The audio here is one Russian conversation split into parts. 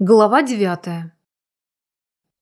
Глава девятая.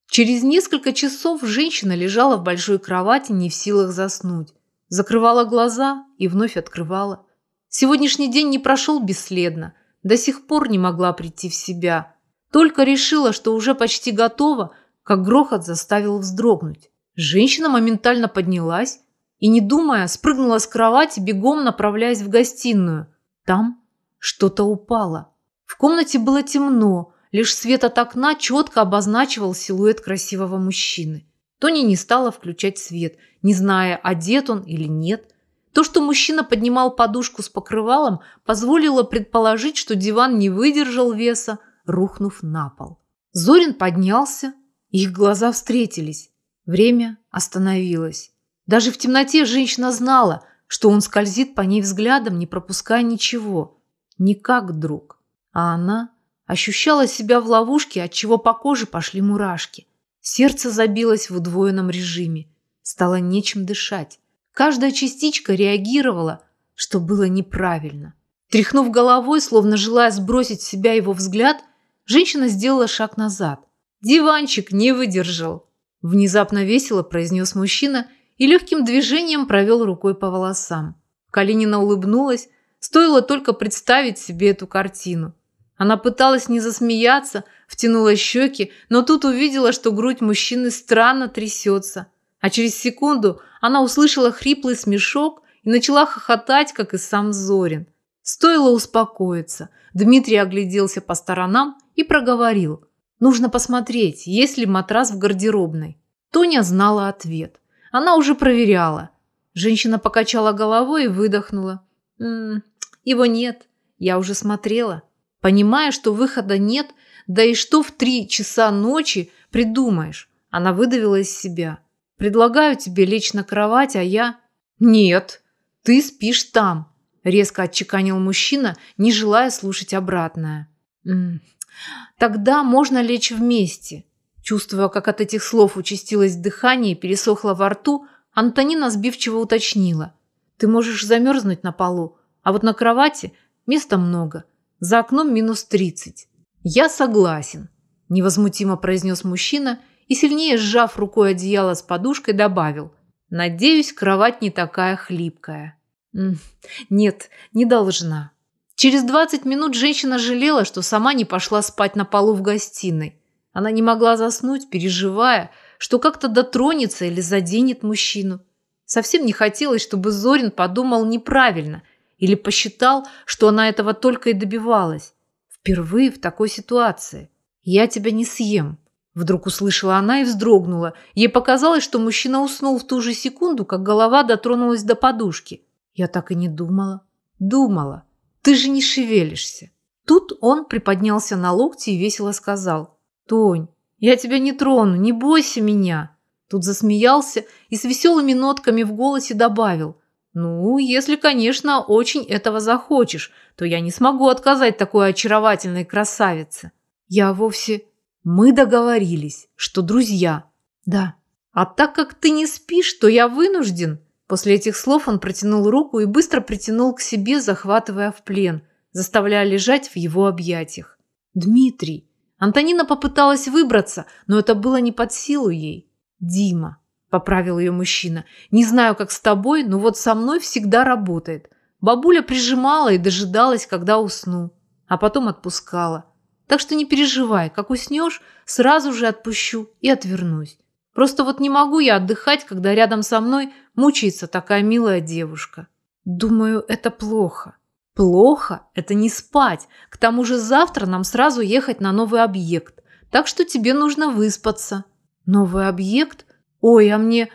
Через несколько часов женщина лежала в большой кровати, не в силах заснуть. Закрывала глаза и вновь открывала. Сегодняшний день не прошел бесследно. До сих пор не могла прийти в себя. Только решила, что уже почти готова, как грохот заставил вздрогнуть. Женщина моментально поднялась и, не думая, спрыгнула с кровати, бегом направляясь в гостиную. Там что-то упало. В комнате было темно, Лишь свет от окна четко обозначивал силуэт красивого мужчины. Тони не стала включать свет, не зная, одет он или нет. То, что мужчина поднимал подушку с покрывалом, позволило предположить, что диван не выдержал веса, рухнув на пол. Зорин поднялся, их глаза встретились. Время остановилось. Даже в темноте женщина знала, что он скользит по ней взглядом, не пропуская ничего. Не как друг. А она Ощущала себя в ловушке, от чего по коже пошли мурашки. Сердце забилось в удвоенном режиме. Стало нечем дышать. Каждая частичка реагировала, что было неправильно. Тряхнув головой, словно желая сбросить с себя его взгляд, женщина сделала шаг назад. «Диванчик не выдержал!» Внезапно весело произнес мужчина и легким движением провел рукой по волосам. Калинина улыбнулась, стоило только представить себе эту картину. Она пыталась не засмеяться, втянула щеки, но тут увидела, что грудь мужчины странно трясется. А через секунду она услышала хриплый смешок и начала хохотать, как и сам Зорин. Стоило успокоиться. Дмитрий огляделся по сторонам и проговорил. «Нужно посмотреть, есть ли матрас в гардеробной». Тоня знала ответ. Она уже проверяла. Женщина покачала головой и выдохнула. «М -м, «Его нет. Я уже смотрела». Понимая, что выхода нет, да и что в три часа ночи придумаешь, она выдавила из себя. «Предлагаю тебе лечь на кровать, а я...» «Нет, ты спишь там», – резко отчеканил мужчина, не желая слушать обратное. «М -м, «Тогда можно лечь вместе». Чувствуя, как от этих слов участилось дыхание и пересохло во рту, Антонина сбивчиво уточнила. «Ты можешь замерзнуть на полу, а вот на кровати места много. За окном минус тридцать. Я согласен, невозмутимо произнес мужчина и, сильнее сжав рукой одеяло с подушкой, добавил. Надеюсь, кровать не такая хлипкая. Нет, не должна. Через 20 минут женщина жалела, что сама не пошла спать на полу в гостиной. Она не могла заснуть, переживая, что как-то дотронется или заденет мужчину. Совсем не хотелось, чтобы Зорин подумал неправильно – или посчитал, что она этого только и добивалась. Впервые в такой ситуации. «Я тебя не съем», – вдруг услышала она и вздрогнула. Ей показалось, что мужчина уснул в ту же секунду, как голова дотронулась до подушки. Я так и не думала. Думала. Ты же не шевелишься. Тут он приподнялся на локти и весело сказал. «Тонь, я тебя не трону, не бойся меня». Тут засмеялся и с веселыми нотками в голосе добавил – ну, если, конечно, очень этого захочешь, то я не смогу отказать такой очаровательной красавице. Я вовсе... Мы договорились, что друзья. Да. А так как ты не спишь, то я вынужден... После этих слов он протянул руку и быстро притянул к себе, захватывая в плен, заставляя лежать в его объятиях. Дмитрий. Антонина попыталась выбраться, но это было не под силу ей. Дима поправил ее мужчина. Не знаю, как с тобой, но вот со мной всегда работает. Бабуля прижимала и дожидалась, когда усну, а потом отпускала. Так что не переживай, как уснешь, сразу же отпущу и отвернусь. Просто вот не могу я отдыхать, когда рядом со мной мучается такая милая девушка. Думаю, это плохо. Плохо – это не спать. К тому же завтра нам сразу ехать на новый объект. Так что тебе нужно выспаться. Новый объект? «Ой, а мне...»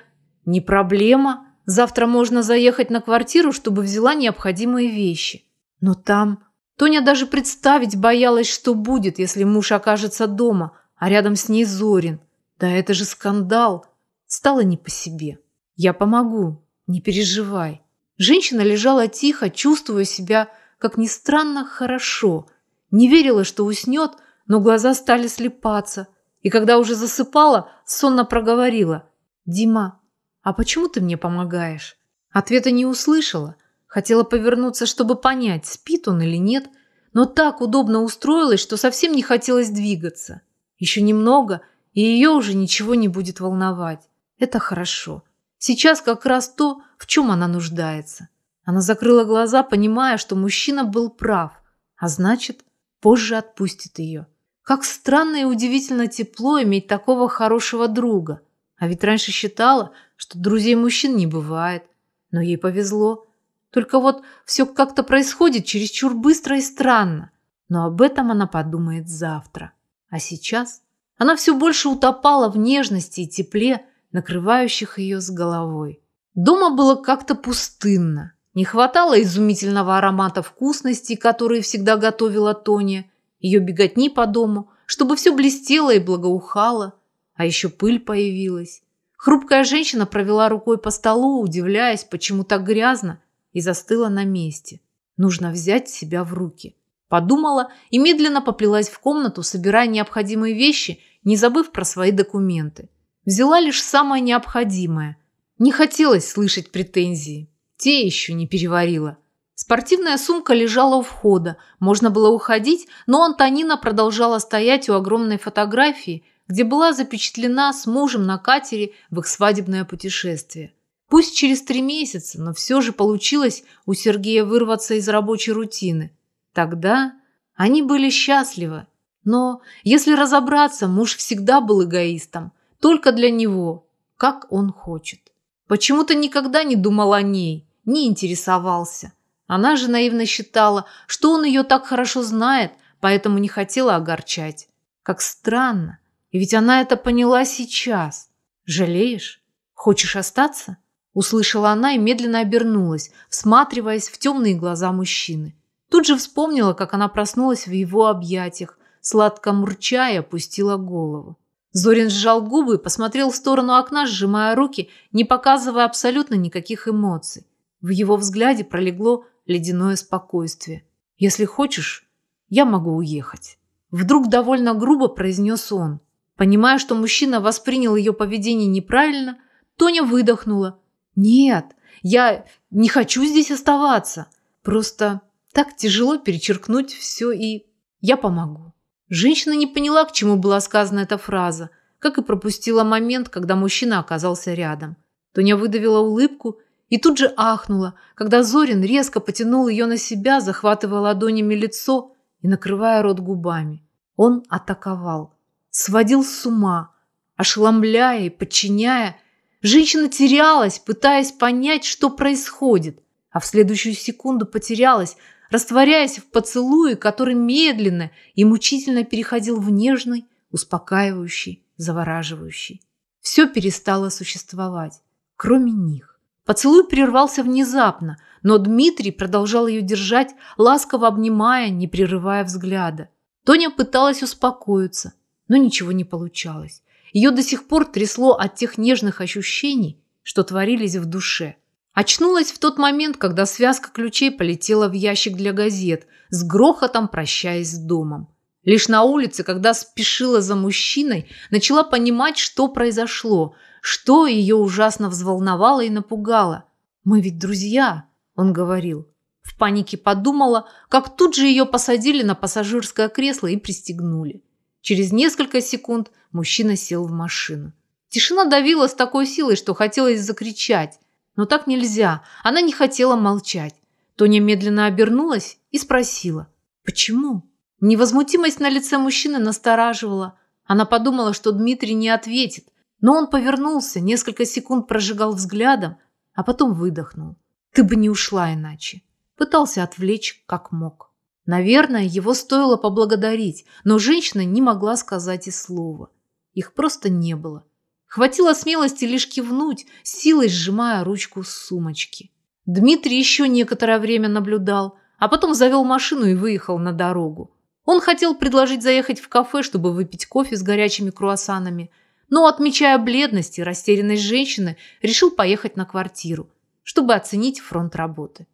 «Не проблема. Завтра можно заехать на квартиру, чтобы взяла необходимые вещи. Но там...» Тоня даже представить боялась, что будет, если муж окажется дома, а рядом с ней Зорин. Да это же скандал. Стало не по себе. «Я помогу. Не переживай». Женщина лежала тихо, чувствуя себя, как ни странно, хорошо. Не верила, что уснет, но глаза стали слепаться. И когда уже засыпала, сонно проговорила – «Дима, а почему ты мне помогаешь?» Ответа не услышала. Хотела повернуться, чтобы понять, спит он или нет, но так удобно устроилась, что совсем не хотелось двигаться. Еще немного, и ее уже ничего не будет волновать. Это хорошо. Сейчас как раз то, в чем она нуждается. Она закрыла глаза, понимая, что мужчина был прав, а значит, позже отпустит ее. Как странно и удивительно тепло иметь такого хорошего друга. А ведь раньше считала, что друзей мужчин не бывает. Но ей повезло. Только вот все как-то происходит чересчур быстро и странно. Но об этом она подумает завтра. А сейчас она все больше утопала в нежности и тепле, накрывающих ее с головой. Дома было как-то пустынно. Не хватало изумительного аромата вкусностей, которые всегда готовила Тоня, ее беготни по дому, чтобы все блестело и благоухало. А еще пыль появилась. Хрупкая женщина провела рукой по столу, удивляясь, почему так грязно, и застыла на месте. Нужно взять себя в руки. Подумала и медленно поплелась в комнату, собирая необходимые вещи, не забыв про свои документы. Взяла лишь самое необходимое. Не хотелось слышать претензии. Те еще не переварила. Спортивная сумка лежала у входа. Можно было уходить, но Антонина продолжала стоять у огромной фотографии, где была запечатлена с мужем на катере в их свадебное путешествие. Пусть через три месяца, но все же получилось у Сергея вырваться из рабочей рутины. Тогда они были счастливы. Но, если разобраться, муж всегда был эгоистом. Только для него, как он хочет. Почему-то никогда не думал о ней, не интересовался. Она же наивно считала, что он ее так хорошо знает, поэтому не хотела огорчать. Как странно. И ведь она это поняла сейчас. Жалеешь? Хочешь остаться? Услышала она и медленно обернулась, всматриваясь в темные глаза мужчины. Тут же вспомнила, как она проснулась в его объятиях, сладко мурча и опустила голову. Зорин сжал губы и посмотрел в сторону окна, сжимая руки, не показывая абсолютно никаких эмоций. В его взгляде пролегло ледяное спокойствие. «Если хочешь, я могу уехать». Вдруг довольно грубо произнес он. Понимая, что мужчина воспринял ее поведение неправильно, Тоня выдохнула. «Нет, я не хочу здесь оставаться. Просто так тяжело перечеркнуть все и... Я помогу». Женщина не поняла, к чему была сказана эта фраза, как и пропустила момент, когда мужчина оказался рядом. Тоня выдавила улыбку и тут же ахнула, когда Зорин резко потянул ее на себя, захватывая ладонями лицо и накрывая рот губами. Он атаковал, сводил с ума, ошеломляя и подчиняя. Женщина терялась, пытаясь понять, что происходит, а в следующую секунду потерялась, растворяясь в поцелуе, который медленно и мучительно переходил в нежный, успокаивающий, завораживающий. Все перестало существовать, кроме них. Поцелуй прервался внезапно, но Дмитрий продолжал ее держать, ласково обнимая, не прерывая взгляда. Тоня пыталась успокоиться, но ничего не получалось. Ее до сих пор трясло от тех нежных ощущений, что творились в душе. Очнулась в тот момент, когда связка ключей полетела в ящик для газет, с грохотом прощаясь с домом. Лишь на улице, когда спешила за мужчиной, начала понимать, что произошло, что ее ужасно взволновало и напугало. «Мы ведь друзья», – он говорил. В панике подумала, как тут же ее посадили на пассажирское кресло и пристегнули. Через несколько секунд мужчина сел в машину. Тишина давила с такой силой, что хотелось закричать. Но так нельзя. Она не хотела молчать. Тоня медленно обернулась и спросила. «Почему?» Невозмутимость на лице мужчины настораживала. Она подумала, что Дмитрий не ответит. Но он повернулся, несколько секунд прожигал взглядом, а потом выдохнул. «Ты бы не ушла иначе». Пытался отвлечь, как мог. Наверное, его стоило поблагодарить, но женщина не могла сказать и слова. Их просто не было. Хватило смелости лишь кивнуть, силой сжимая ручку сумочки. Дмитрий еще некоторое время наблюдал, а потом завел машину и выехал на дорогу. Он хотел предложить заехать в кафе, чтобы выпить кофе с горячими круассанами, но, отмечая бледность и растерянность женщины, решил поехать на квартиру, чтобы оценить фронт работы.